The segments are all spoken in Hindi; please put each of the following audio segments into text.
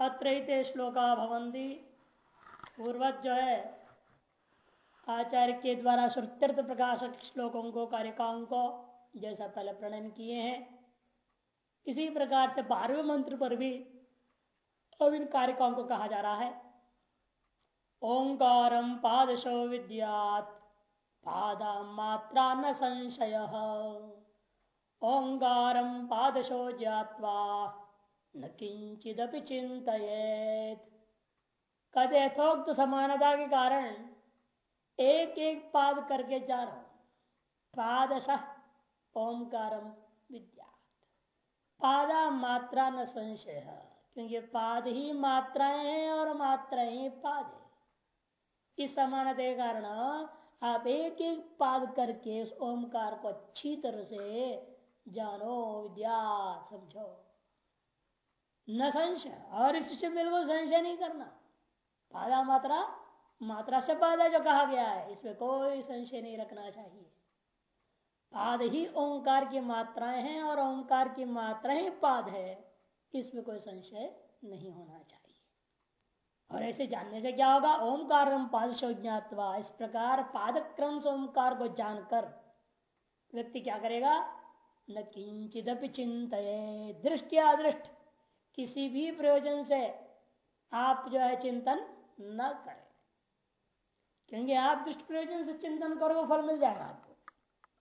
अत्र श्लोका भवंती पूर्वज जो है, आचार्य के द्वारा श्रुत्यर्थ प्रकाशक श्लोकों को कारिकाओं को जैसा पहले प्रणयन किए हैं। इसी प्रकार से बारहवें मंत्र पर भी अब इन कारिकाओं को कहा जा रहा है। ओंकारम पादशो विद्यात, पादा मात्रा न संशय। ओंकारम पादशो ज्ञावा न किंचिदपि चिंतित कद यथोक्त तो समानता के कारण एक एक पाद करके जा रहा पादश ओंकार विद्या पादा मात्रा न संशय, क्योंकि पाद ही मात्राएँ हैं और मात्राएँ ही पाद है। इस समानता के कारण आप एक एक पाद करके उस ओमकार को अच्छी तरह से जानो, विद्या, समझो। न संशय। और इससे बिल्कुल संशय नहीं करना। पादा मात्रा मात्रा से पादा जो कहा गया है, इसमें कोई संशय नहीं रखना चाहिए। पाद ही ओंकार की मात्राएँ हैं और ओंकार की मात्रा ही पाद है। इसमें कोई संशय नहीं होना चाहिए। और ऐसे जानने से क्या होगा? ओंकार पाद ज्ञातवा। इस प्रकार पादक्रम क्रम से ओंकार को जानकर व्यक्ति क्या करेगा? न किंचित चिंत दृष्टि अदृष्ट किसी भी प्रयोजन से आप जो है चिंतन न करें। क्योंकि आप दृष्ट प्रयोजन से चिंतन करो फल मिल जाएगा आपको।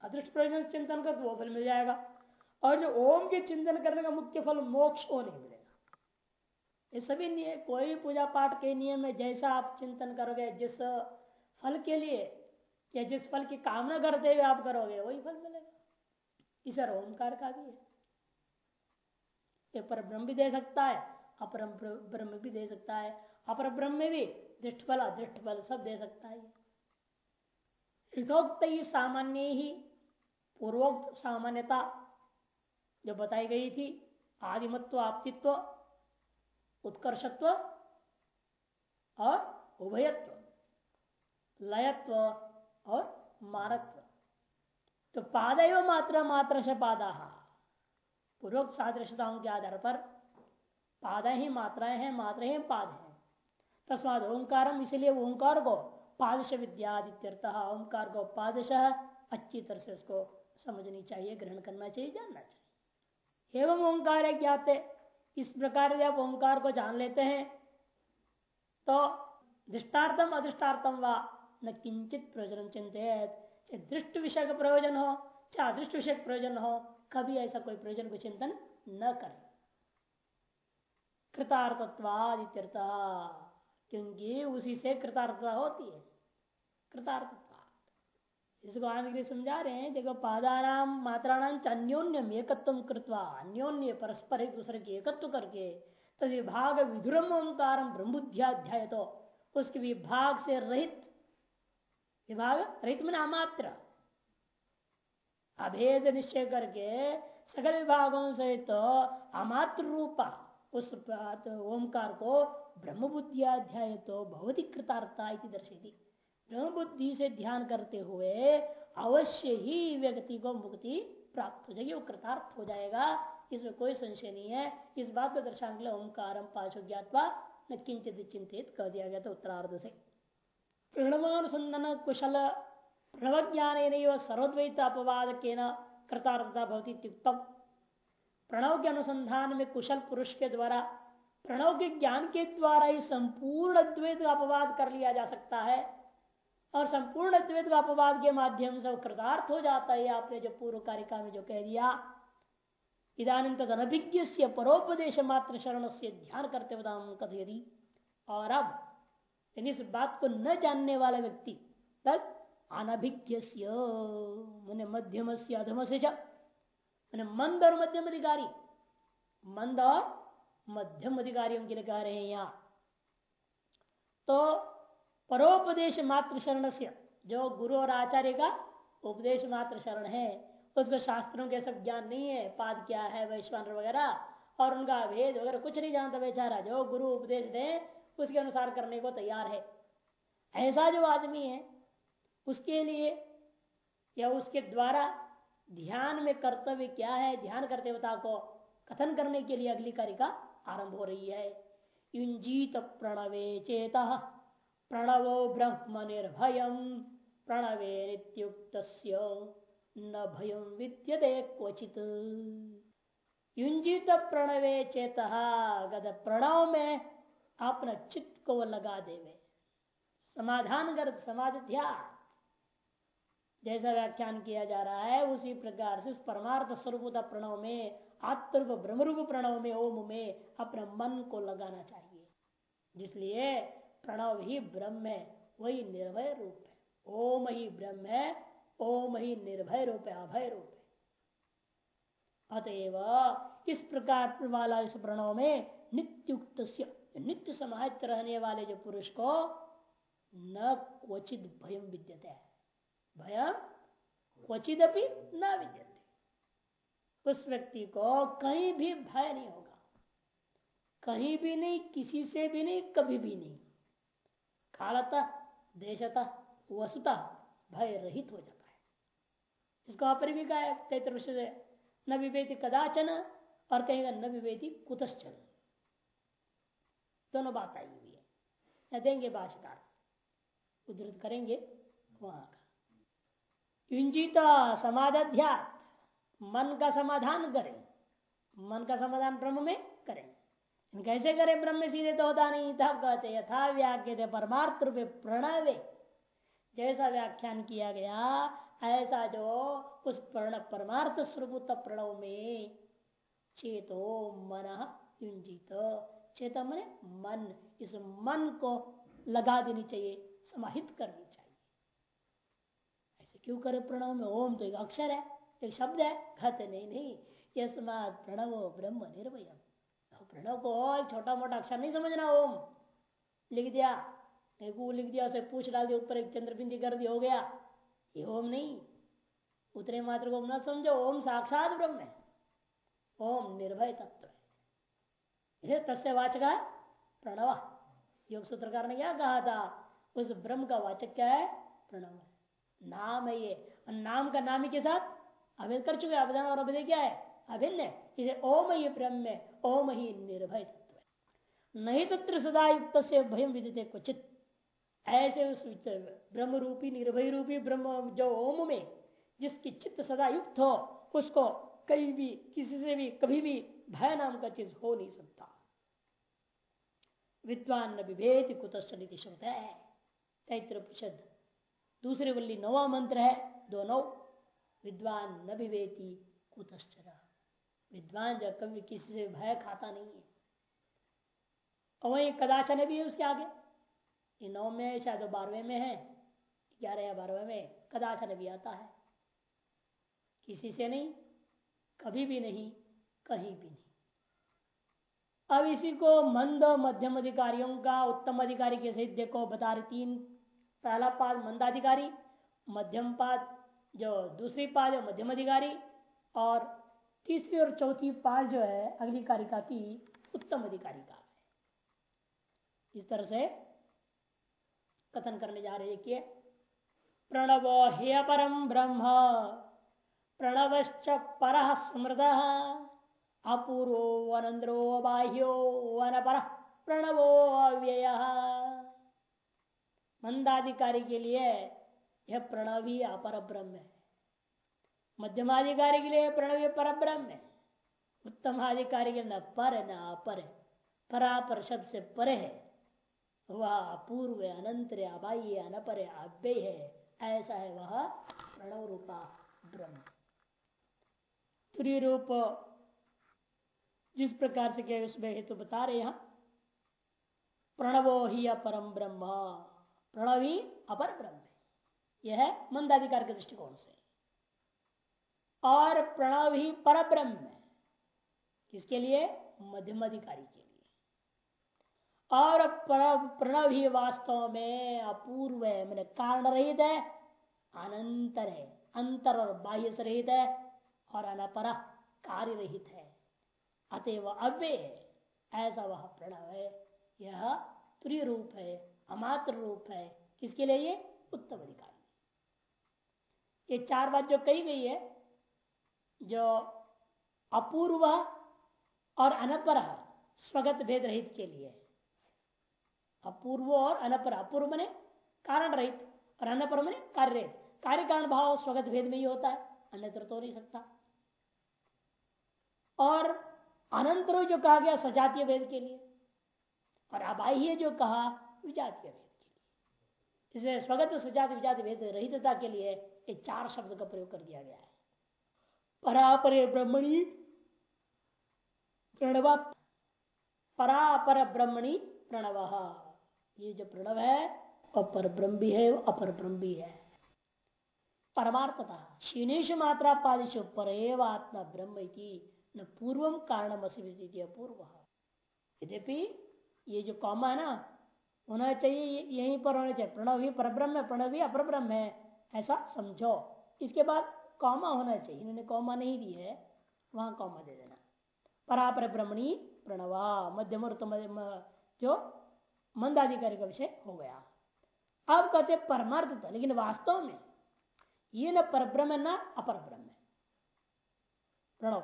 अदृष्ट प्रयोजन से चिंतन कर वो फल मिल जाएगा। और जो ओम के चिंतन करने का मुख्य फल मोक्ष को नहीं मिलेगा। ये सभी नियम कोई पूजा पाठ के नियम में जैसा आप चिंतन करोगे, जिस फल के लिए या जिस फल की कामना करते हुए आप करोगे, वही फल मिलेगा। इस ओंकार का भी है। ये पर ब्रह्म भी दे सकता है अपर ब्रह्म भी दे सकता है अपर ब्रह्म में भी दृष्ट फल अदृष्ट फल सब दे सकता है। यथोक्त ही सामान्य ही, पूर्वोक्त सामान्यता जो बताई गई थी, आदिमत्व, आपतित्व, उत्कर्षत्व और उभयत्व, लयत्व और मारत्व। तो पाद मात्र मात्र से पादा। पूर्वोक्त सादृशताओं के आधार पर पाद ही, मात्राएँ हैं, मात्र ही, पाद है। तस्माद ओंकार इसलिए ओंकार को पादश विद्यादित्यर्थ, ओंकार को पादश अच्छी तरह से उसको समझनी चाहिए, ग्रहण करना चाहिए, जानना चाहिए। एवं ओंकार ज्ञाते। इस प्रकार जब ओंकार को जान लेते हैं तो दृष्टार्थम, अदृष्टार्थम व न किंचित प्रयोजन चिंतित दृष्ट विषय का प्रयोजन हो, चाहे अदृष्ट विषय प्रयोजन हो कभी ऐसा कोई प्रयोजन को चिंतन न करे। कृतार्थत्वादित्यर्थ, क्योंकि उसी से कृतार्थता होती है। कृतार्थता इसको आने के लिए समझा रहे हैं, देखो पादाराम मात्राणाम अन्योन्यम एकत्व कृत्वा, अन्योन्य परस्पर एक दूसरे की एकत्व करके तद विभाग विधुरम ओंकार ब्रह्मुध्याध्याय तो उसके विभाग से रहित, विभाग रहित में अमात्र अभेद निश्चय करके सकल विभागों से तो अमात्र रूपा उस ओंकार को ब्रह्म बुद्धियाध्याय तो बहुत ही कृतार्थता दर्शेगी ब्रह्म बुद्धि से ध्यान करते हुए अवश्य ही व्यक्ति को मुक्ति प्राप्त हो जाएगी, वो कृतार्थ हो जाएगा। इसमें कोई संशय नहीं है। इस बात को दर्शाने के लिए ओंकार पाशो ज्ञातवा न किंचित चिंतित कर दिया गया था उत्तरार्ध से। प्रणवानुसंधान कुशल प्रणव ज्ञान सर्वद्वैत अपवाद के न कृतार्थता भवती प्रणव के अनुसंधान में कुशल पुरुष के द्वारा प्रणव के ज्ञान के द्वारा ही संपूर्ण द्वैत का अपवाद कर लिया जा सकता है और संपूर्ण द्वैत का अपवाद के माध्यम से वो कृतार्थ हो जाता है, आपने जो पूर्व कारिका में जो कह दिया। इधानी तद अनभिज्ञ से परोपदेश मात्र शरण से ध्यान करते कथ यदि और अब, इस बात को न जानने वाला व्यक्ति तक अनभिज्ञ मध्यम से अधम से मैंने मंद और मध्यम अधिकारी। मंद और मध्यम अधिकारियों के लिए कह रहे हैं यहाँ। तो परोपदेश मात्र शरण से जो गुरु और आचार्य का उपदेश मात्र शरण है, उसको शास्त्रों के सब ज्ञान नहीं है, पाद क्या है वैश्वान वगैरह, और उनका भेद वगैरह कुछ नहीं जानता बेचारा, जो गुरु उपदेश दे, उसके अनुसार करने को तैयार है। ऐसा जो आदमी है उसके लिए या उसके द्वारा ध्यान में कर्तव्य क्या है? ध्यान करते हुए को कथन करने के लिए अगली कारिका आरंभ हो रही है। युंजीत प्रणवे चेत प्रणवो ब्रह्म निर्भय प्रणवे नित्युक्त न भयम विद्यते क्वचित। युंजित प्रणवे चेत प्रणव में अपना चित्त को लगा देवे। समाधान कर समाध्या जैसा व्याख्यान किया जा रहा है, उसी प्रकार से उस परमार्थ स्वरूप प्रणव में, आत्मरूप ब्रह्मरूप प्रणव में, ओम में अपने मन को लगाना चाहिए। जिसलिए प्रणव ही ब्रह्म है, वही निर्भय रूप है। ओम ही ब्रह्म है, ओम ही निर्भय रूप है, अभय रूप है। अतएव इस प्रकार वाला इस प्रणव में नित्युक्त नित्य समाहित रहने वाले जो पुरुष को न क्वचित भयम विद्यते। भय क्वचित भी न विद्यते। उस व्यक्ति को कहीं भी भय नहीं होगा। कहीं भी नहीं, किसी से भी नहीं, कभी भी नहीं। कालता, देशता, वसुता भय रहित हो जाता है। इसको पर भी कहा चैत्र से, न विवेदी कदाचन और कहेगा, न विवेदी कुतश्चन। दोनों बात आई हुई है। देंगे भाषाकार उद्धृत करेंगे, वहाँ युंजित समाधाध्यात मन का समाधान करें। मन का समाधान ब्रह्म में करें। कैसे करें? ब्रह्म में सीधे तो होता नहीं। था कहते, यथा व्याख्य थे, परमार्थ रूपे प्रणवे। जैसा व्याख्यान किया गया, ऐसा जो उस प्रण, परमार्थ स्वरूप प्रणव में चेतो मन युंजित चेता मन मन। इस मन को लगा देनी चाहिए, समाहित करनी क्यों करे प्रणव में? ओम तो एक अक्षर है, एक शब्द है। कहते नहीं नहीं। यस्मात प्रणव ब्रह्म निर्वय प्रणव को एक छोटा मोटा अक्षर नहीं समझना, ओम। लिख दिया। एक लिख दिया, उसे पूछ डाल दिया, ऊपर एक चंद्रबिंदी कर दिया, हो गया। ये ओम नहीं। उतरे मात्र को न समझो, ओम साक्षात ब्रह्म है। ओम निर्भय तत्व है। तस्य वाचक है, प्रणव। योग सूत्रकार ने क्या कहा था? उस ब्रह्म का वाचक क्या है? प्रणव नाम है ये। नाम का नाम ही के साथ अभिन्न कर चुके अभिधान और अभिधेय क्या है? अभिन्न इसे ओम ही ब्रह्म ओम ही। निर्भय तत्व नहीं तत्र सदा युक्त से भयम विदित क्वचित। ऐसे उस ब्रह्म रूपी निर्भय रूपी ब्रह्म जो ओम में, जिसकी चित्त सदा युक्त हो, उसको कहीं भी, किसी से भी, कभी भी भय नाम का चीज़ हो नहीं सकता। विद्वान विभेद कुतश्चनित श्रुत है। तैत्र उपनिषद दूसरे वल्ली नवा मंत्र है दो नौ विद्वान न विवेती कुतश्चर। विद्वान जब कभी किसी से भय खाता नहीं है। और वही कदाचन भी है उसके आगे। नौ में शायद बारहवें में है, ग्यारह या बारहवें में, कदाचन भी आता है। किसी से नहीं, कभी भी नहीं, कहीं भी नहीं। अब इसी को मंद मध्यम अधिकारियों का उत्तम अधिकारी के सहित देखो, बता रहे तीन पहला पाद मंदाधिकारी, मध्यम पाद, जो दूसरी पाद है, मध्यम अधिकारी, और तीसरी और चौथी पाद जो है, अगली कारिका की उत्तम अधिकारी का है। इस तरह से कथन करने जा रहे कि प्रणव हे परम ब्रह्म, प्रणवश्च पर स्मृत अपूर्वो वनंद्रो बाह्यो वन पर प्रणवो अव्यय। मंदाधिकारी के लिए यह प्रणवी अपर ब्रह्म है। मध्यमाधिकारी के लिए प्रणवी पर ब्रह्म है। उत्तमाधिकारी के न पर, न अपर है। परापर शब्द से परे है। वह अपूर्व अनंत अबाह्य अनपर अव्यय है। ऐसा है वह प्रणव रूपा ब्रह्म। रूप जिस प्रकार से क्या उसमें हेतु तो बता रहे यहाँ प्रणवो ही अपरम ब्रह्म। प्रणव अपर ब्रह्म यह है मंदाधिकार के दृष्टिकोण से। और प्रणव ही। पर ब्रह्म किसके लिए? मध्यम अधिकारी के लिए। और प्रणव ही वास्तव में अपूर्व है, मैंने कारण रहित है, अनंतर है। अंतर और बाह्य से रहित है और अनपर कार्य रहित है। अतएव अव्य है। ऐसा वह प्रणव है। यह त्रि रूप है। अमात्र रूप है। किसके लिए ये? उत्तम अधिकारी। ये चार बात जो कही गई है, जो अपूर्व और अनपर स्वगत भेद रहित के लिए अपूर्व और अनपर, अपूर्व मने कारण रहित और अनपर मने कार्य कार्य कारण भाव स्वगत भेद में ही होता है, अन्यत्र तो नहीं सकता। और अनंतर जो कहा गया सजातीय भेद के लिए, और अबाह्य जो कहा विजातीय भेद के लिए। इसे स्वगत सजाति विजाति भेद रहितता के लिए ये चार शब्द का प्रयोग कर दिया गया है। परापरे ब्रह्मणी, प्रणव, परापर ब्रह्मणी, प्रणव। ये जो प्रणव है अपर ब्रह्म भी है अपर ब्रह्म भी है। परमार्थता क्षीणेश मात्रा पादिशो पर आत्मा ब्रह्म न पूर्वम कारण अपूर्व यद्यपि ये जो कौमा है ना होना चाहिए यहीं पर होना चाहिए। प्रणव ही परब्रह्म है, प्रणव ही अपर ब्रह्म है, ऐसा समझो। इसके बाद कौमा होना चाहिए। इन्होंने कौमा नहीं दी है, वहाँ कौमा दे देना। परापर ब्रह्मणी प्रणवा मध्यम जो मंदाधिकारी का विषय हो गया। अब कहते परमार्थ था लेकिन वास्तव में ये न पर ब्रह्म न अपर ब्रह्म प्रणव,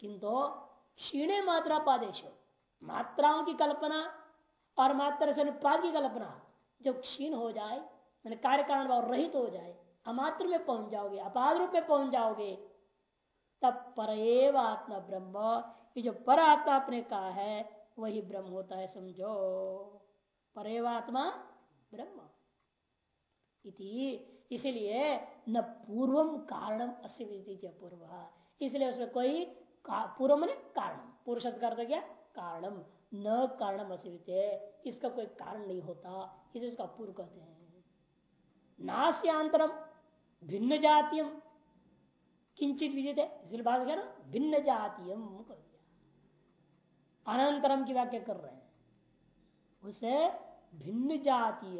किंतु क्षीणे मात्रा पादेश मात्राओं की कल्पना और मात्र से अनुपात की कल्पना जब क्षीण हो जाए, मैंने कार्य कारण भाव रहित हो जाए, अमात्र में पहुँच जाओगे, अपाद रूप में पहुँच जाओगे, तब पर आत्मा ब्रह्म, ये जो पर आत्मा आपने कहा है, वही ब्रह्म होता है, समझो। परेवात्मा ब्रह्म। इसलिए न पूर्वम कारणम अस्य पूर्व। इसलिए उसमें कोई पूर्व मैंने कारण। पूर्व कर क्या कारणम न कारणम असिवित, इसका कोई कारण नहीं होता, इसे उसका पूर्व कहते हैं। नास्यांतरम भिन्न जातीय किंचित विदित है इसलिए भिन्न जातीय कर दिया। अनंतरम की व्याख्या कर रहे हैं। उसे भिन्न जातीय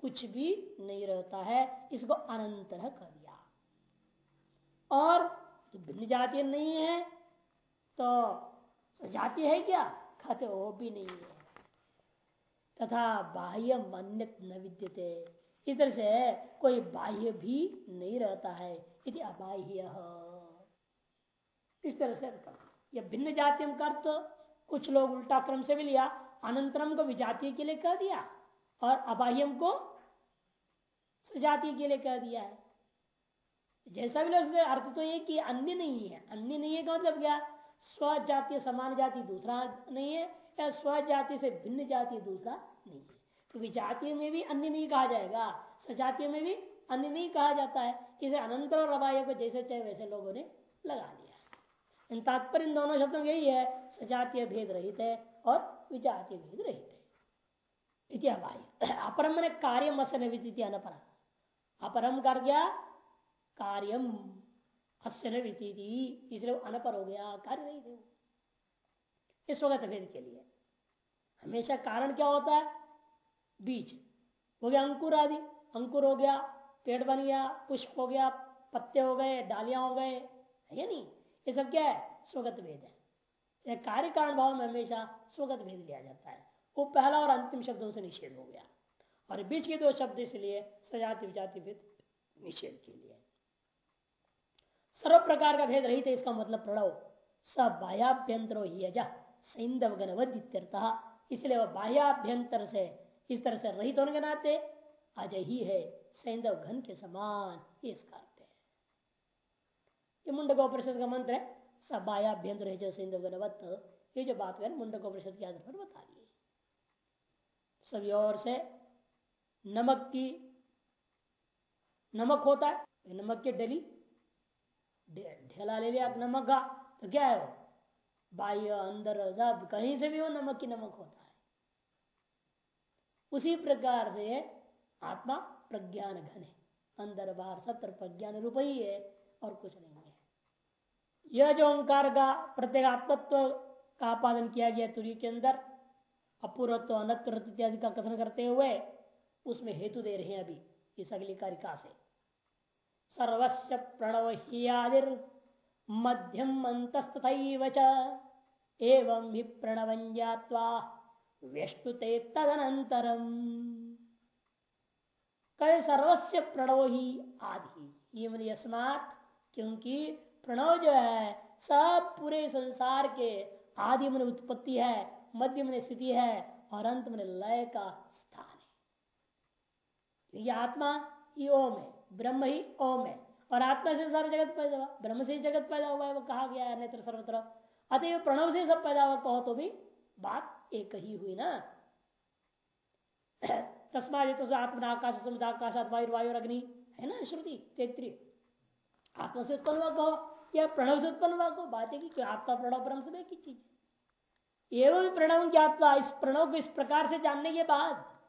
कुछ भी नहीं रहता है, इसको अनंतर कर दिया। और भिन्न जातीय नहीं है तो सजातीय है क्या? कहते वो भी नहीं है। तथा बाह्य मान्य न विद्यते। इस तरह से कोई बाह्य भी नहीं रहता है यदि अबाह्य। इस तरह से यह भिन्न जातीय कर तो कुछ लोग उल्टा क्रम से भी लिया, अनंतरम को विजातीय के लिए कह दिया, और अबाह्यम को सजातीय के लिए कह दिया है। जैसा भी लोग अर्थ तो ये कि अन्य नहीं है। अन्य नहीं है का मतलब क्या? स्व जातीय समान जाति दूसरा नहीं है, या स्व जाति से भिन्न जाति दूसरा नहीं है। तो विजातीय में भी अन्य नहीं कहा जाएगा, सजातीय में भी अन्य नहीं कहा जाता है। इसे अनंतर और अबाय को जैसे चाहे वैसे लोगों ने लगा लिया इन तात्पर्य इन दोनों शब्दों में यही है, सजातीय भेद रहित है और विजातीय भेद रहित है। अपरम ने कार्य मसन अपरम कर गया कार्यम। इसलिए अनपर हो गया, कार्य नहीं थे इस वक्त भेद के लिए। हमेशा कारण क्या होता है? बीज। हो गया अंकुर आदि। अंकुर हो गया, पेड़ बन गया, पुष्प हो गया, पत्ते हो गए, डालियाँ हो गए। है नहीं? ये सब क्या है? स्वगत भेद है। कार्य कारण भाव में हमेशा स्वगत भेद लिया जाता है। वो पहला और अंतिम शब्दों से निषेध हो गया। और बीच के दो शब्द इसलिए सजाति, विजाति भेद निषेध के लिए। सर्व प्रकार का भेद रही थे इसका मतलब प्रणव। सब बाह्याभ्यंतरो ही अजा इसलिए वह बाह्याभ्यंतर से, इस तरह से रहित होने के नाते अजय ही है सैंदव घन के समान इसका अर्थ है। ये मुंडकोपरिषद का मंत्र है सब बाह्याभ्यंतर है जो सैंदव गणवत ये जो बात है मुंडको परिषद के आधार पर बता दिए सभी ओर से नमक की, नमक होता है, नमक की डली ढेला ले लिया, नमक का तो क्या है वो? बाह्य, अंदर, सब, कहीं से भी वो नमक की नमक होता है। उसी प्रकार से आत्मा प्रज्ञान घन है। अंदर, बाहर सत्र प्रज्ञान रूप ही है और कुछ नहीं है। यह जो ओंकार का प्रत्येक प्रत्येगात्मत्व का आपादन किया गया तुरी के अंदर, अपूर्वत्व, अनत्व, इत्यादि का कथन करते हुए, उसमें हेतु दे रहे हैं अभी। इस अगली कारिका से। सर्वस्व प्रणव ही आदिर मध्यम अंतस्तथ एवं ही प्रणव ज्ञावा व्यस्तुते तदनंतरम कहे सर्वस्व प्रणव ही आदि। यस्मात क्योंकि प्रणव जो है, सब पूरे संसार के आदि मन उत्पत्ति है, मध्य में स्थिति है, और अंत में लय का स्थान है। ये आत्मा ही ओम है। ब्रह्म ही ओम है। और आत्मा से सारा जगत पैदा हुआ। ब्रह्म से जगत पैदा हुआ है, वो कहा गया है नेत्र सर्वत्र। अतएव प्रणव से सब पैदा हुआ, कहो तो भी बात एक ही हुई ना। तस्मात तो आत्मा आकाश समुदाकाश वायु वायु अग्नि। है ना, श्रुति? तेत्री आत्मा से उत्पन्न हुआ, कहो। या प्रणव से उत्पन्न हुआ, कहो। बात है कि आत्मा प्रणव, ब्रह्म सब एक ही चीज़ एवं प्रणव ज्ञातवा इस प्रणव को इस प्रकार से जानने के बाद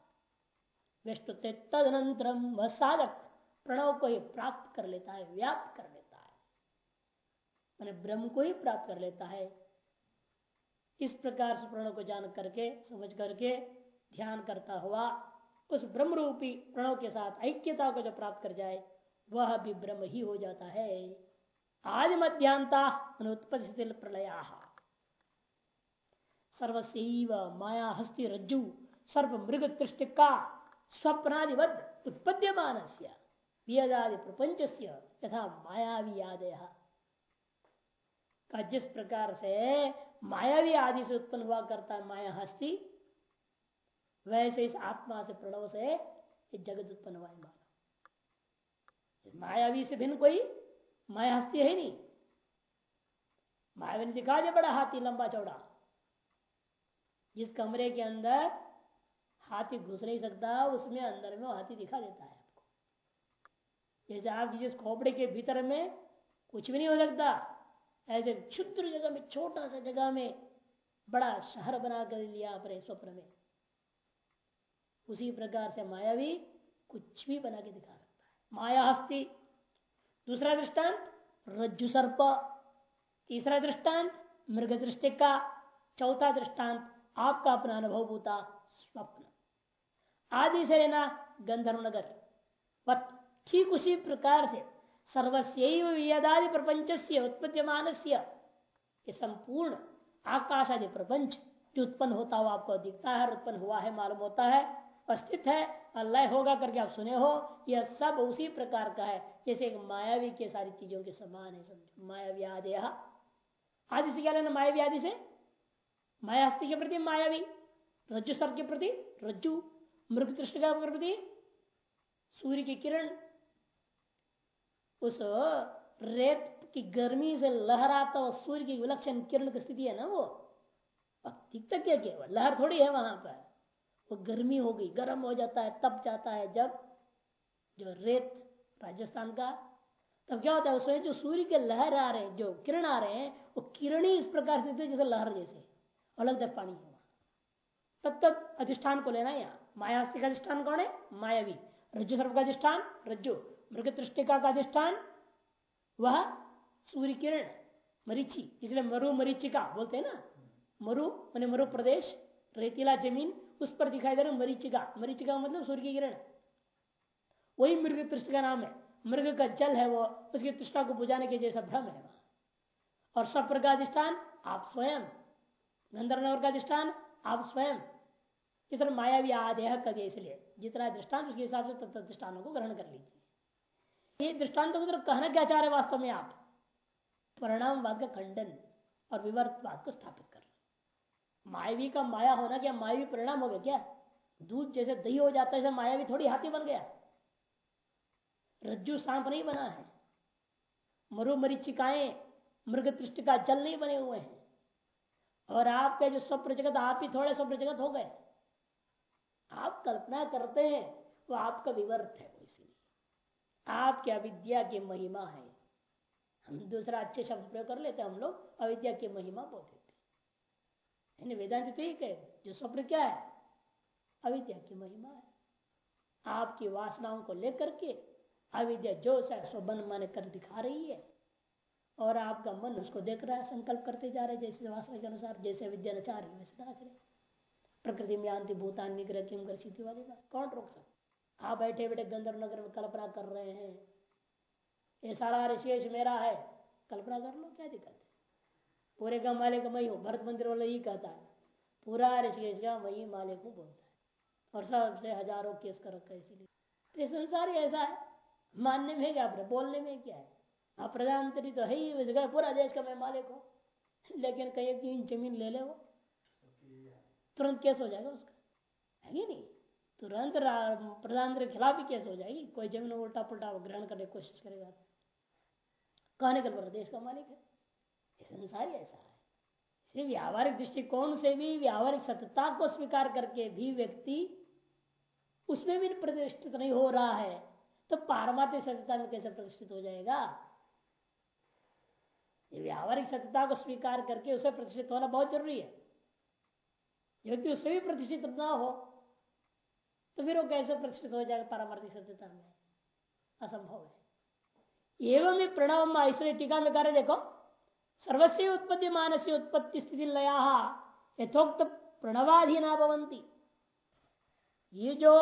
विष्णु तदनंतर वह साधक प्रणव को ही प्राप्त कर लेता है, व्याप्त कर लेता है। मैंने ब्रह्म को ही प्राप्त कर लेता है। इस प्रकार से प्रणव को जान करके, समझ करके, ध्यान करता हुआ, उस ब्रह्म रूपी प्रणव के साथ ऐक्यता को जो प्राप्त कर जाए, वह भी ब्रह्म ही हो जाता है। आदि मध्यांता अनुत्पत्ति प्रलया। सर्वस्व माया हस्ति रज्जु सर्व मृग तृष्टिका स्वप्नादिवद उत्पद्यमान वियदादि प्रपंच यथा मायावी आदय का जिस प्रकार से मायावी आदि से उत्पन्न हुआ करता माया हस्ती, वैसे इस आत्मा से प्रणव से जगत उत्पन्न हुआ है मायावी से भिन्न कोई माया हस्ती है नहीं। मायावी ने दिखा दिया बड़ा हाथी, लंबा चौड़ा। जिस कमरे के अंदर हाथी घुस नहीं सकता, उसमें अंदर में हाथी दिखा देता है। जैसे आपकी जिस खोपड़े के भीतर में कुछ भी नहीं हो सकता, ऐसे क्षुद्र जगह में, छोटा सा जगह में बड़ा शहर बना कर लिया अपने स्वप्न में। उसी प्रकार से माया भी कुछ भी बना के दिखा सकता है। माया हस्ती। दूसरा दृष्टांत, रज्जु सर्प। तीसरा दृष्टांत, मृग दृष्टि का चौथा दृष्टांत, आपका अपना अनुभव होता स्वप्न। आदि से लेना गंधर्व नगर। ठीक उसी प्रकार से सर्वस्व प्रपंच से उत्पद्यमान से संपूर्ण आकाश आदि प्रपंच जो उत्पन्न होता हुआ आपको दिखता है, उत्पन्न हुआ है, मालूम होता है, उपस्थित है, अल्लाह होगा करके आप सुने हो, यह सब उसी प्रकार का है। जैसे एक मायावी के सारी चीज़ों के समान है, समझो। मायावी आदि आदि से क्या लेना, मायावी आदि से? मायास्ति के प्रति मायावी, रज्जु सर के प्रति रज्जु मृग दृष्टि के प्रति सूर्य की किरण उस रेत की गर्मी से लहराता हुआ सूर्य की विलक्षण किरण की स्थिति है ना वो? दिखता क्या क्या लहर थोड़ी है वहाँ पर। वो गर्मी हो गई, गर्म हो जाता है तब जाता है जब जो रेत राजस्थान का, तब क्या होता है उसमें जो सूर्य के लहर आ रहे हैं, जो किरण आ रहे हैं, वो किरण ही इस प्रकार से जैसे लहर जैसे। अलग तक पानी है तब तक अधिष्ठान को लेना यहाँ। मायास्तिक अधिष्ठान कौन है? मायावी। रज्जु सर्व का अधिष्ठान, रज्जु। मृग तृष्टिका का अधिष्ठान, वह सूर्य किरण मरीची, इसलिए मरु मरीचिका बोलते हैं ना? मरु मैंने मरु प्रदेश, रेतीला ज़मीन, उस पर दिखाई दे रहा मरीचिका। मरीचिका मतलब सूर्य की किरण वही मृग तृष्टिका नाम है। मृग का जल है वो, उसकी तृष्णा को बुझाने के जैसा भ्रम है और सब का अधिष्ठान, आप स्वयं। गंधर्व का अधिष्ठान, आप स्वयं। इस तरह मायावी आदेह कर इसलिए जितना दृष्टान उसके हिसाब से तत्व दृष्टानों को ग्रहण कर लीजिए। ये दृष्टांत को मतलब कहना क्या चाह रहे वास्तव में आप? परिणामवाद का खंडन और विवर्तवाद को स्थापित कर मायावी का माया होना क्या? मायावी परिणाम हो गया क्या? दूध जैसे दही हो जाता है मायावी थोड़ी हाथी बन गया। रज्जु सांप नहीं बना है। मरु मरीचिकाएँ मृग तृष्टि का जल नहीं बने हुए हैं। और आपके जो स्वप्न जगत आप ही थोड़े स्वप्न जगत हो गए। आप कल्पना करते हैं, वो आपका विवर्त है आपकी अविद्या की महिमा है। हम दूसरा अच्छे शब्द प्रयोग कर लेते हम लोग अविद्या की महिमा बोल देते वेदांत तो ही, जो स्वप्न क्या है? अविद्या की महिमा है। आपकी वासनाओं को लेकर के अविद्या जो स्वबन मन कर दिखा रही है, और आपका मन उसको देख रहा है, संकल्प करते जा रहे जैसे वासना के अनुसार, जैसे विद्या नचार वैसे ना करे प्रकृति में आंति भूतान, निग्रह, किम कर वाली बात कौन रोक सकता आप बैठे बैठे गंधर्व नगर में कल्पना कर रहे हैं। ये सारा ऋषेष मेरा है। कल्पना कर लो, क्या दिक्कत है? पूरे का मालिक मैं हूँ, भरत मंदिर वाला यही कहता है। पूरा ऋषिकेश का वही मालिक हूँ बोलता है और सबसे हज़ारों केस कर रखा है इसीलिए। तो संसार ही ऐसा है। मानने में क्या अपने, बोलने में क्या है? आप प्रधानमंत्री तो है ही पूरा देश का मैं मालिक हूँ। लेकिन कहीं ज़मीन ले ले वो। तुरंत केस हो जाएगा उसका। है नहीं? तुरंत प्रधान के खिलाफ ही केस हो जाएगी। कोई ज़मीन उल्टा पुल्टा ग्रहण करने की कोशिश करेगा। कहने के देश का मालिक है। संसार ऐसा है। इसलिए व्यावहारिक दृष्टिकोण से भी, व्यावहारिक सत्यता को स्वीकार करके भी व्यक्ति उसमें भी प्रतिष्ठित नहीं हो रहा है तो पारमार्थिक सत्यता में कैसे प्रतिष्ठित हो जाएगा? व्यावहारिक सत्यता को स्वीकार करके उसे प्रतिष्ठित होना बहुत ज़रूरी है। व्यक्ति उससे भी प्रतिष्ठित ना हो। तो फिर वो कैसे प्रतिष्ठित हो जाएगा? पारमार्थिक सत्यता में। असंभव है। एवं प्रणव इसलिए टीका में कार्य देखो, सर्वस्व उत्पत्ति, मानस उत्पत्ति स्थिति लया यथोक्त प्रणवाधीना भवंती ये जो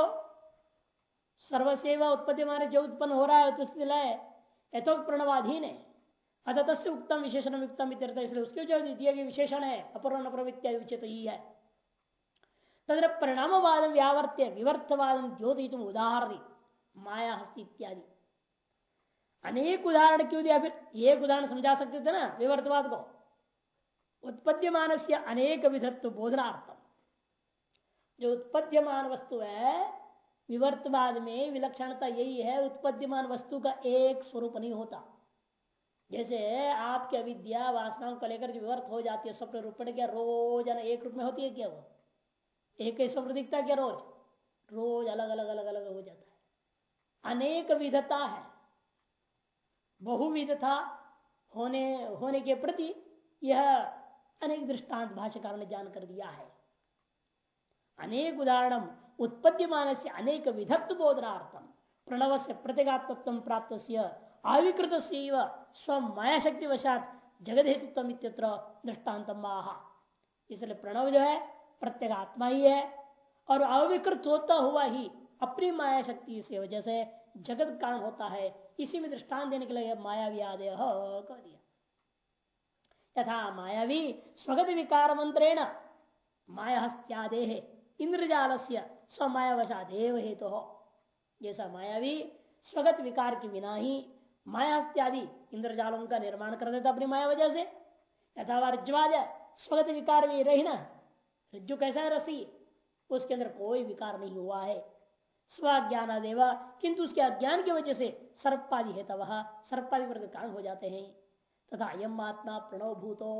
सर्वसेवा उत्पत्ति, मानस जो उत्पन्न हो रहा है तो स्थिति लय यथोक्त प्रणवाधीन है। अतः तस्य उत्तम विशेषण युक्तम इसलिए उसके जो द्वितीय विशेषण है, अपूर्ण प्रवृत्ति उचित ही है। तथा परिणामवाद व्यावर्त्य विवर्थवाद द्योतित उदाहरण माया हस्ती इत्यादि। अनेक उदाहरण क्यों दिया? फिर एक उदाहरण समझा सकते थे ना? विवर्तवाद को। उत्पद्यमान से अनेक विधत्व बोधनार्थम। जो उत्पद्यमान वस्तु है, विवर्तवाद में विलक्षणता यही है, उत्पद्यमान वस्तु का एक स्वरूप नहीं होता। जैसे आपकी अविद्या वासनाओं को लेकर जो विवर्त हो जाती है, स्वप्न रूप में क्या? रोज़ाना एक रूप में होती है क्या वो? एक ही स्वप्न दिखता क्या रोज? रोज अलग अलग अलग अलग हो जाता है। अनेक विधता है। बहुविधता होने होने के प्रति यह अनेक दृष्टांत भाष्यकार ने जान कर दिया है। अनेक उदाहरण उत्पद्यमान से अनेक विधत्व बोधनार्थम प्रणव से प्रत्यगात्व प्राप्त आविकृत स्व माया शक्ति वशात जगत हेतुत्व दृष्टांत इसलिए प्रणव जो है प्रत्येगात्मा ही है और अविकृत होता हुआ ही अपनी माया शक्ति से वजह से जगत कारण होता है। इसी में दृष्टान देने के लिए मायावी आदय कर दिया। तथा मायावी स्वगत विकार मंत्रेण माया हस्त्यादे इंद्रजाल से स्वमायावशादेव हेतु। हो जैसा मायावी स्वगत विकार के बिना ही माया हस्त्यादि इंद्रजालों का निर्माण कर देता अपनी माया वजह से। यथा रज्जवाज स्वगत विकार भी रही ना रज्जु कैसा है रसी उसके अंदर कोई विकार नहीं हुआ है। स्वज्ञान देवा किंतु उसके अज्ञान की वजह से सर्पादि है तब सर्पादि वर्ग कारण हो जाते हैं। तथा यम आत्मा प्रणव भूतो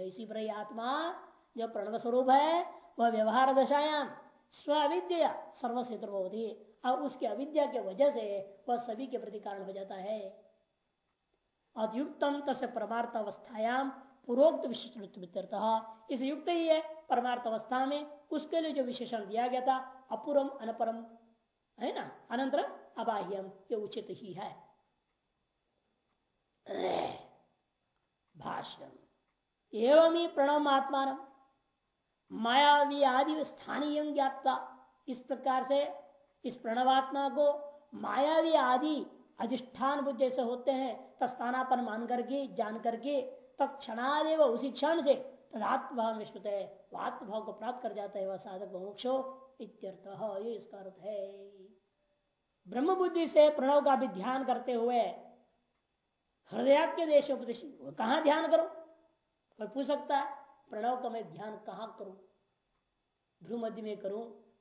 इसी पर आत्मा जो प्रणव स्वरूप है, वह व्यवहार दशायाम स्व अविद्या सर्वस्त्र होती और उसके अविद्या के वजह से वह सभी के प्रति कारण हो जाता है। अद्युक्तम तस् परमार्थ अवस्थायाम पूर्वोक्त विशिष्ट इस युक्त ही है। परमार्थ अवस्था में उसके लिए जो विशेषण दिया गया था अपूर्वम अनपरम, है ना? अनंतर अबाह्यम, ये उचित ही है। भाष्यम। एवं ही प्रणव आत्मान मायावी आदि स्थानीय ज्ञाता इस प्रकार से इस प्रणवात्मा को मायावी आदि अधिष्ठान बुद्ध जैसे होते हैं तस्थानापन मान करके, जान करके, तत्क्षणादेव उसी क्षण से तदात्मभाव विश्वत है। वह आत्मभाव को प्राप्त कर जाता है, वह साधक मोक्षो इत्यर्थ। ये इसका अर्थ है। ब्रह्म बुद्धि से प्रणव का भी ध्यान करते हुए हृदय के देश उपदेश, कहा ध्यान करो? कोई पूछ सकता है, प्रणव का मैं ध्यान कहाँ करूँ? भ्रू मध्य में करूँ?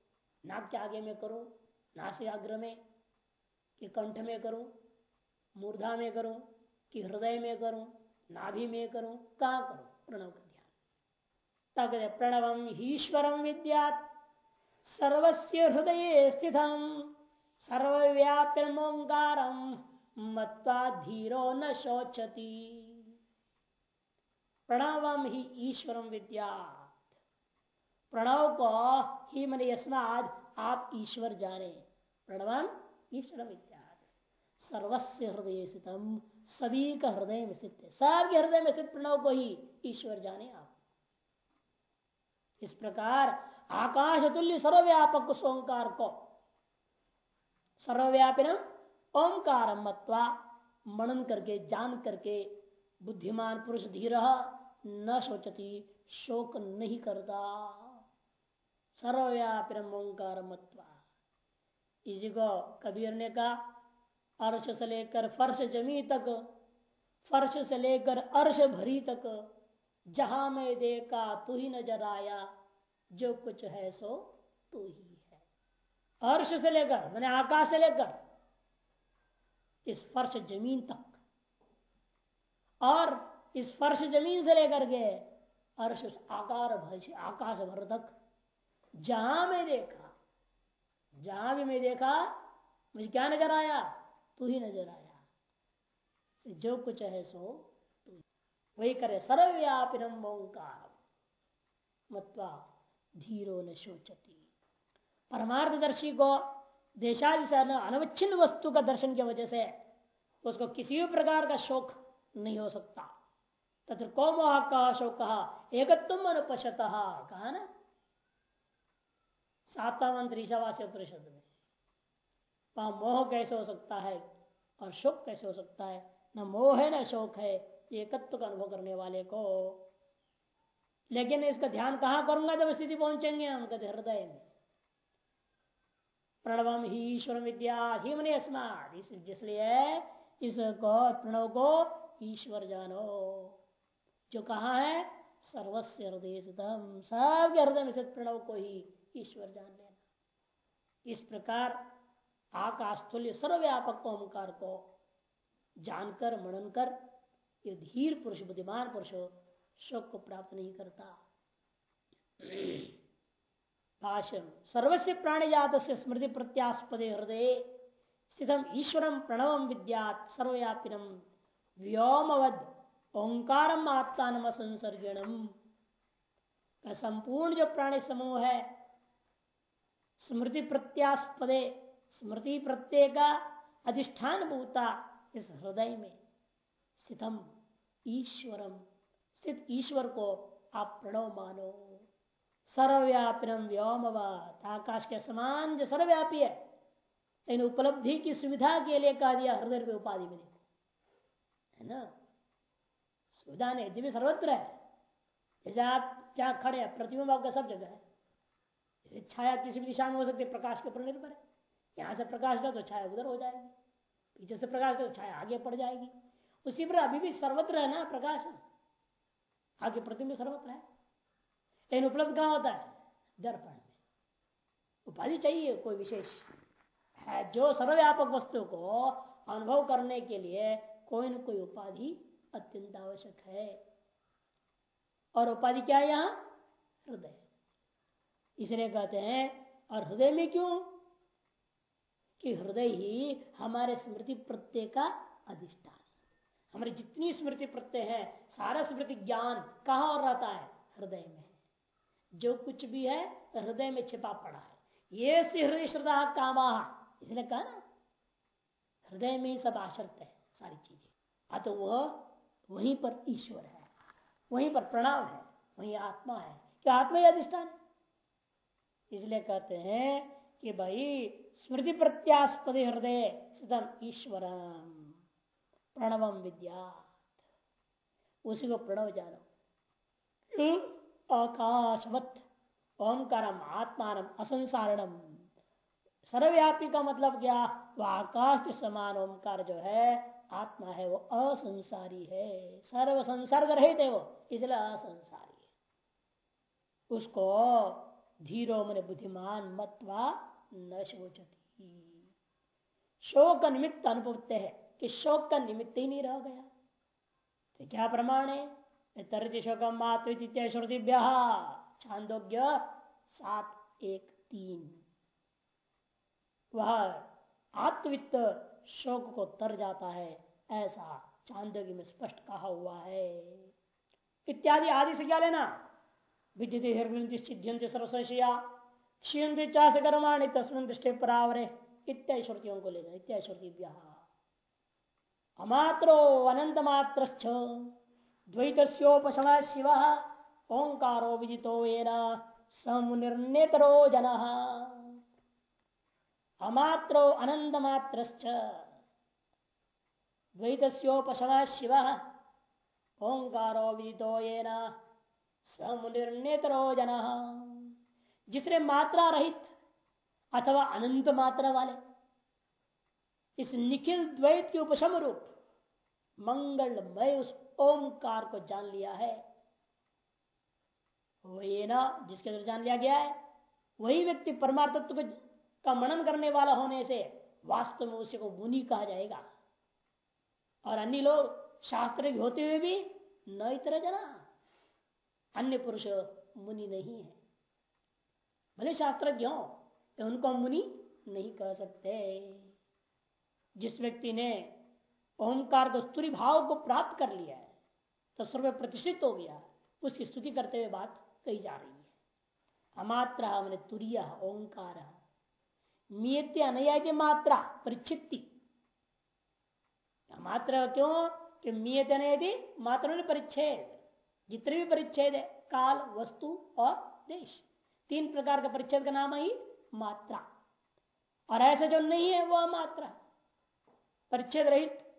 नाक के आगे में करूँ? नासिकाग्र में? कि कंठ में करूँ? मूर्धा में करूँ? कि हृदय में करूँ? नाभि में करूँ? कहा करूँ? प्रणव का। तक प्रणवम ईश्वरम विद्या सर्वस्य हृदय स्थित सर्वव्याप्यमोंकार मत्वा धीरो न शोचती। प्रणवम ही ईश्वरम विद्या प्रणव को ही मन यस्माद आप ईश्वर जाने। प्रणवम ईश्वर विद्या सर्वस्व हृदय स्थितम। सभी का हृदय में स्थित है। सबके हृदय में स्थित प्रणव को ही ईश्वर जाने आप। इस प्रकार आकाश तुल्य सर्वव्यापक सोमकार को सर्वव्यापिन ओंकार मत्वा मनन करके, जान करके बुद्धिमान पुरुष धीर न सोचती, शोक नहीं करता। सर्वव्यापिन ओंकार मत्वा। इसी को कबीर ने कहा, अर्श से लेकर फर्श जमी तक, फर्श से लेकर अर्श भरी तक जहाँ में देखा, तू ही नज़र आया। जो कुछ है सो तू ही है। अर्श से लेकर, मैंने आकाश से लेकर, इस फर्श ज़मीन तक। और इस फर्श ज़मीन से लेकर के अर्श आकार आकाश भर तक। जहाँ मैं देखा, जहाँ भी मैं देखा, मुझे क्या नज़र आया? तू ही नज़र आया। जो कुछ है सो वही करे सर्वव्यापिनम ओंकार। मत्वा धीरो न शोचती। परमार्थदर्शी को देशादि अनवच्छिन्न वस्तु का दर्शन की वजह से उसको किसी भी प्रकार का शोक नहीं हो सकता। तथा को मोह का शोक कहा, एकत्व अनुपशत, कहा ना? सातवा मंत्र ईशावास्य परिषद में। वहाँ मोह कैसे हो सकता है और शोक कैसे हो सकता है? न मोह है, न शोक है। एकत्व का अनुभव करने वाले को। लेकिन इसका ध्यान कहाँ करूँगा जब स्थिति पहुँचेंगे हम? कहते, हृदय में। प्रणवम ही ईश्वर विद्या ही मन अस्मात जिसलिए इसको प्रणव को ईश्वर जानो। जो कहा है? सर्वस्व हृदय सबके हृदय में स्थित प्रणव को ही ईश्वर जान लेना। इस प्रकार आकाश तुल्य सर्वव्यापक ओंकार को जानकर मनन कर ये धीर पुरुष, बुद्धिमान पुरुष शोक को प्राप्त नहीं करता। भाषण सर्वस्व प्राणी जात से स्मृति प्रत्यास्पदे हृदय स्थितम ईश्वरम प्रणवम विद्यात सर्वव्यापिनम व्योमवद ओंकार आत्मान संसर्गणम संपूर्ण जो प्राणी समूह है, स्मृति प्रत्यास्पदे, स्मृति प्रत्यय का अधिष्ठान भूता इस हृदय में स्थितम। ईश्वरम। स्थित ईश्वर को आप प्रणव मानो। सर्वव्यापिनम व्योमवात। आकाश के समान जो सर्वव्यापी है इन उपलब्धि की सुविधा के लिए कहा दिया, हृदय रूपी उपाधि में है ना? सुविधा नहीं दिव्य सर्वत्र है। जैसे आप जहाँ खड़े हैं प्रतिबिंब आपका सब जगह है। जैसे छाया किसी भी दिशा में हो सकती है, प्रकाश के ऊपर निर्भर है। यहाँ से प्रकाश दो तो छाया उधर हो जाएगी। पीछे से प्रकाश दो तो छाया आगे पड़ जाएगी। उसी पर अभी भी सर्वत्र है ना प्रकाश आगे प्रतिबिंब सर्वत्र है। लेकिन उपलब्ध कहा होता है? दर्पण में। उपाधि चाहिए कोई विशेष। है जो सर्वव्यापक वस्तु को अनुभव करने के लिए कोई न कोई उपाधि अत्यंत आवश्यक है। और उपाधि क्या है यहाँ? हृदय। इसलिए कहते हैं, और हृदय में क्यों? कि हृदय ही हमारे स्मृति प्रत्यय का अधिष्ठान। हमारी जितनी स्मृति प्रत्यय है, सारा स्मृति ज्ञान कहाँ और रहता है? हृदय में जो कुछ भी है हृदय में छिपा पड़ा है। ये हृदय श्रद्धा कामा इसलिए कहा ना, हृदय में ही सब आश्रित है, सारी चीज़ें। अतः वह वहीं पर ईश्वर है, वहीं पर प्रणाम है, वहीं आत्मा है। क्या आत्मा ही अधिष्ठान? है इसलिए कहते हैं कि भाई स्मृति प्रत्यास्पद हृदय सिद्धम ईश्वरम। प्रणवम विद्या उसी को प्रणव जानो आकाशवत ओंकारम आत्मान असंसारणम। सर्वव्यापी का मतलब क्या? वह आकाश के समान ओंकार जो है, आत्मा है, वो असंसारी है। सर्व संसर्ग रहित है वो, इसलिए असंसारी है। उसको धीरो मन बुद्धिमान मत्वा न शोचती। शोक निमित्त अनुभवते है। कि शोक का निमित्त ही नहीं रह गया। तो क्या प्रमाण है? तरति शोकम मातृ श्रुतिभ्य। छांदोग्य सात एक तीन। वह आत्मवित्त शोक को तर जाता है, ऐसा चांदोगी में स्पष्ट कहा हुआ है। इत्यादि आदि से क्या लेना? विद्युत हिरण्य सर्वशया क्षीयते कर्माणी, तस्मिन दृष्टि परावरे। इत्यादि श्रुतियों को लेना, इत्यादि श्रुति अमात्रो अनंत मात्र द्वैतोपशम शिव ओंकारो विदितो समुनिर्नेतरो जन। अमात्रो अनंत मात्र द्वैतोपशम शिव ओंकारो विदितो ये समुनिर्नेतरो जन। जिसने मात्रा रहित अथवा अनंत मात्रा वाले। इस निखिल द्वैत के उपशम रूप मंगलमय उस ओंकार को जान लिया है। वही ना, जिसके अंदर जान लिया गया है, वही व्यक्ति परमार्थ तत्व का मनन करने वाला होने से वास्तव में उसे को मुनि कहा जाएगा। और अन्य लोग शास्त्र होते हुए भी न इतर जना, अन्य पुरुष मुनि नहीं है। भले शास्त्रज्ञ हो तो उनको मुनि नहीं कह सकते। जिस व्यक्ति ने ओंकार को स्तुरी भाव को प्राप्त कर लिया है तो सर्व प्रतिष्ठित हो गया उसकी स्तुति करते हुए बात कही जा रही है। अमात्र मैंने तुरीय ओंकार, नियत्य अनया मात्रा परिचिति मात्र क्यों? कि नियत अनयति मात्र परिच्छेद, जितने भी परिच्छेद है, काल, वस्तु और देश, तीन प्रकार का परिच्छेद का नाम ही मात्रा। और ऐसा जो नहीं है वह मात्रा परिच्छेद रहित।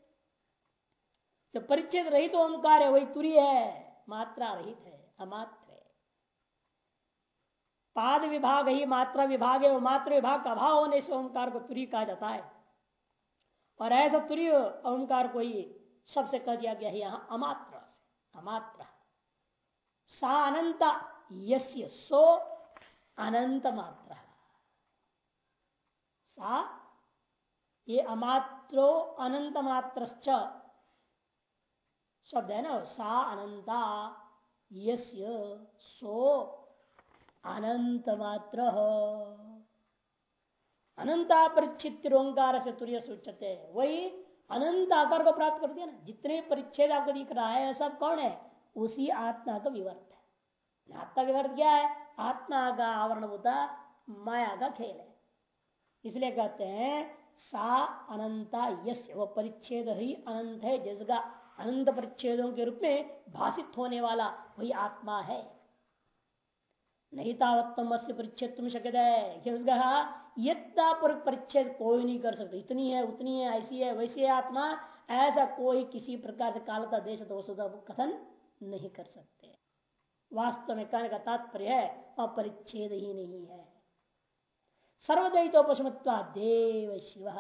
जो परिच्छेद रहित ओंकार है, वही तुरी है, मात्रा रहित है, अमात्र है। पाद विभाग ही मात्रा विभाग है वो मात्र विभाग का अभाव होने से ओंकार को तुरी कहा जाता है। और ऐसा तुरी ओंकार को ही सबसे कह दिया गया है यहाँ, अमात्र अमात्र। सा अनंत, यस्य सो अनंत मात्र। सा ये अमात्रो अनंत मात्र शब्द है ना? सा अनंता, यस्य, सो अनंत मात्र अनंता परिच्छित ओंकार से तुर्य सूचते वही अनंत आकार को प्राप्त कर दिया ना? जितने परिच्छेद आपको दिख रहा है, सब कौन है? उसी आत्मा का विवर्त है। आत्मा विवर्त क्या है? आत्मा का आवरण होता माया का खेल है। इसलिए कहते हैं सा अनंता यश वो परिच्छेद ही अनंत है, जिसका अनंत परिच्छेदों के रूप में भाषित होने वाला वही आत्मा है। नहीं तावत्तम से परिच्छेद तुम शक्य है उसका परिच्छेद कोई नहीं कर सकता। इतनी है, उतनी है, ऐसी है, वैसी है आत्मा, ऐसा कोई किसी प्रकार से कालता देश कथन नहीं कर सकते। वास्तव में कहने का तात्पर्य है वह परिच्छेद ही नहीं है। सर्वद्वैतोपशमत्वा देव शिव।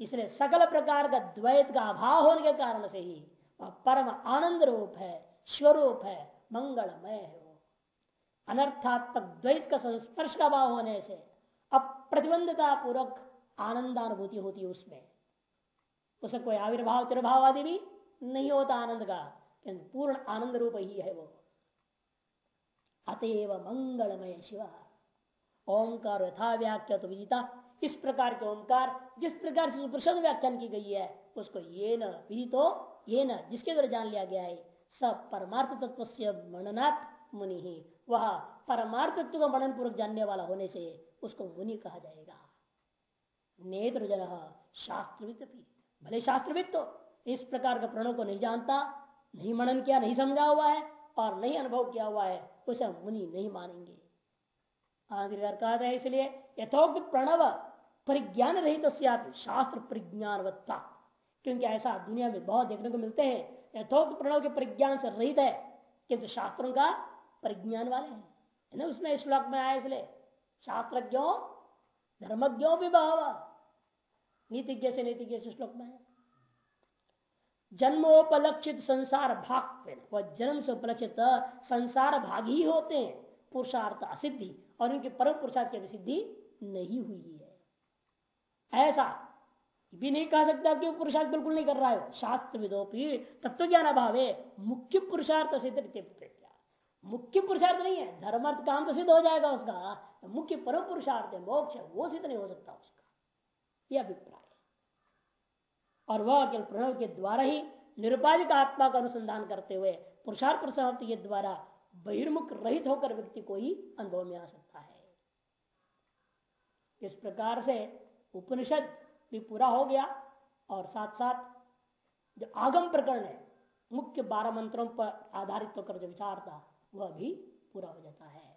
इसलिए सकल प्रकार का द्वैत का अभाव होने के कारण से ही वह परम आनंद रूप है, स्वरूप है, मंगलमय है वो। अनर्थात्मक द्वैत का संस्पर्श का भाव होने से अप्रतिबंधता पूर्वक आनंदानुभूति होती है उसमें। उसे कोई आविर्भाव, तिर्भाव आदि भी नहीं होता आनंद का पूर्ण आनंद रूप ही है वो। अतएव मंगलमय शिव। ओंकार यथा व्याख्या तो इस प्रकार के ओंकार, जिस प्रकार से सुप्रसिद्ध व्याख्यान की गई है, उसको ये न विदितो, ये न जिसके द्वारा जान लिया गया है सब परमार्थ तत्व से वर्णनाथ मुनि। ही वह परमार्थ तत्व का मनन पूर्वक जानने वाला होने से उसको मुनि कहा जाएगा। नेत्र जन शास्त्रविद भले शास्त्रविद तो इस प्रकार के प्रणों को नहीं जानता, नहीं मनन किया, नहीं समझा हुआ है, और नहीं अनुभव किया हुआ है, उसे मुनि नहीं मानेंगे। आखिरकार कहा इसलिए यथोक्त प्रणव परिज्ञान रहित तो शास्त्र परिज्ञानवत्ता। क्योंकि ऐसा दुनिया में बहुत देखने को मिलते हैं। यथोक्त प्रणव के परिज्ञान से रहित है, किंतु शास्त्रों का परिज्ञान वाले हैं। ना? उसमें श्लोक में आया इसलिए शास्त्रज्ञों, धर्मज्ञों भी भाव नीतिज्ञ से नीतिज्ञ से श्लोक में है जन्मोपलक्षित संसार भाग वह जन्म से उपलक्षित संसार भाग ही होते हैं। पुरुषार्थ असिद्धि और उनके परम पुरुषार्थ की सिद्धि नहीं हुई है ऐसा भी नहीं कह सकता कि पुरुषार्थ बिल्कुल नहीं कर रहा है। शास्त्र विदोपी तत्व ज्ञान अभाव है मुख्य पुरुषार्थ सिद्ध मुख्य पुरुषार्थ नहीं है, धर्मार्थ काम तो सिद्ध हो जाएगा उसका। मुख्य परम पुरुषार्थ है, मोक्ष है, वो सिद्ध नहीं हो सकता उसका। यह अभिप्राय और वह केवल प्रणव के द्वारा ही निरुपाधिक आत्मा का अनुसंधान करते हुए पुरुषार्थ प्रसाद के द्वारा बहिर्मुख रहित होकर व्यक्ति को ही अनुभव में आ सकता इस प्रकार से उपनिषद भी पूरा हो गया और साथ साथ जो आगम प्रकरण है, मुख्य बारह मंत्रों पर आधारित होकर जो विचार था, वह भी पूरा हो जाता है।